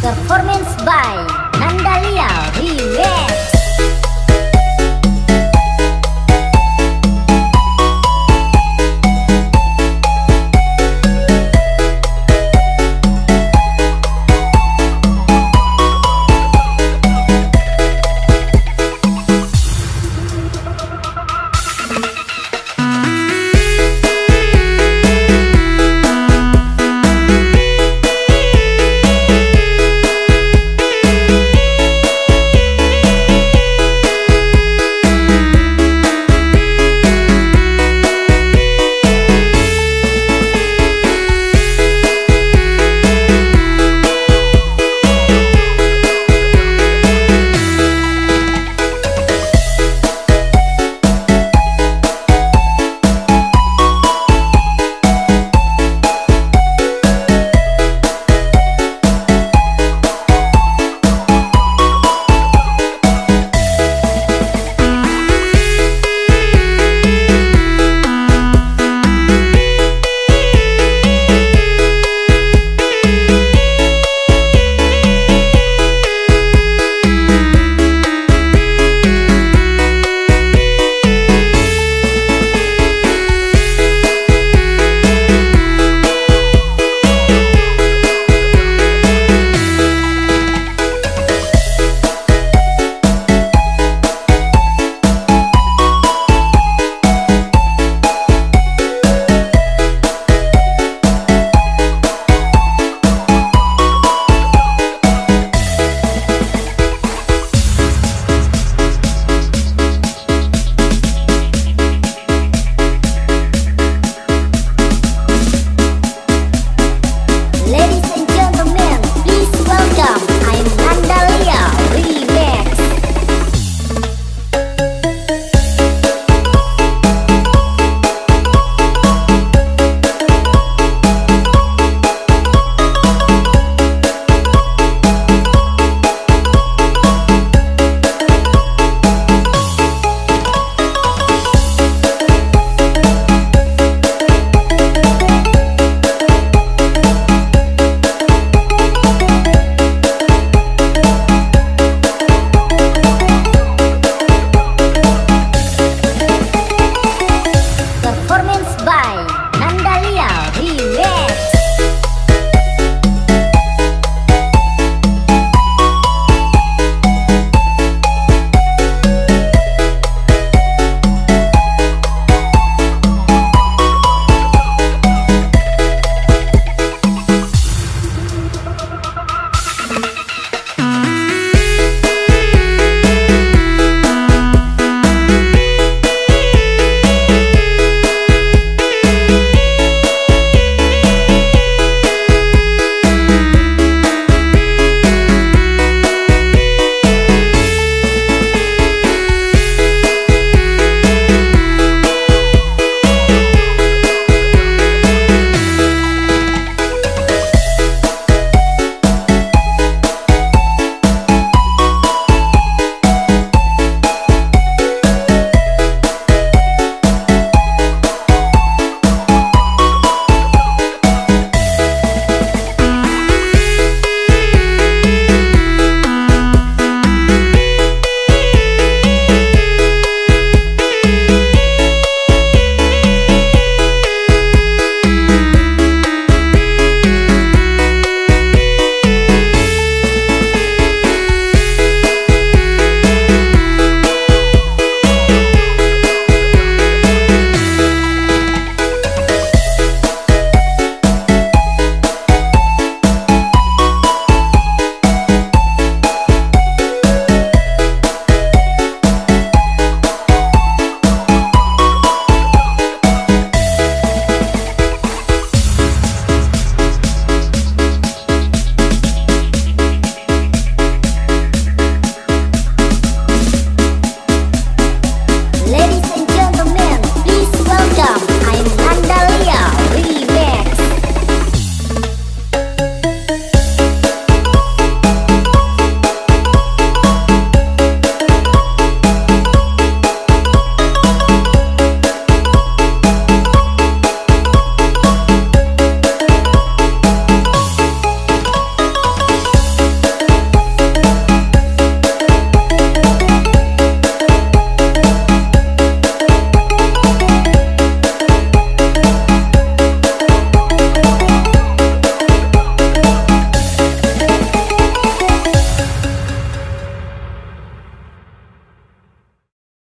Performance by Nandalia Rivera.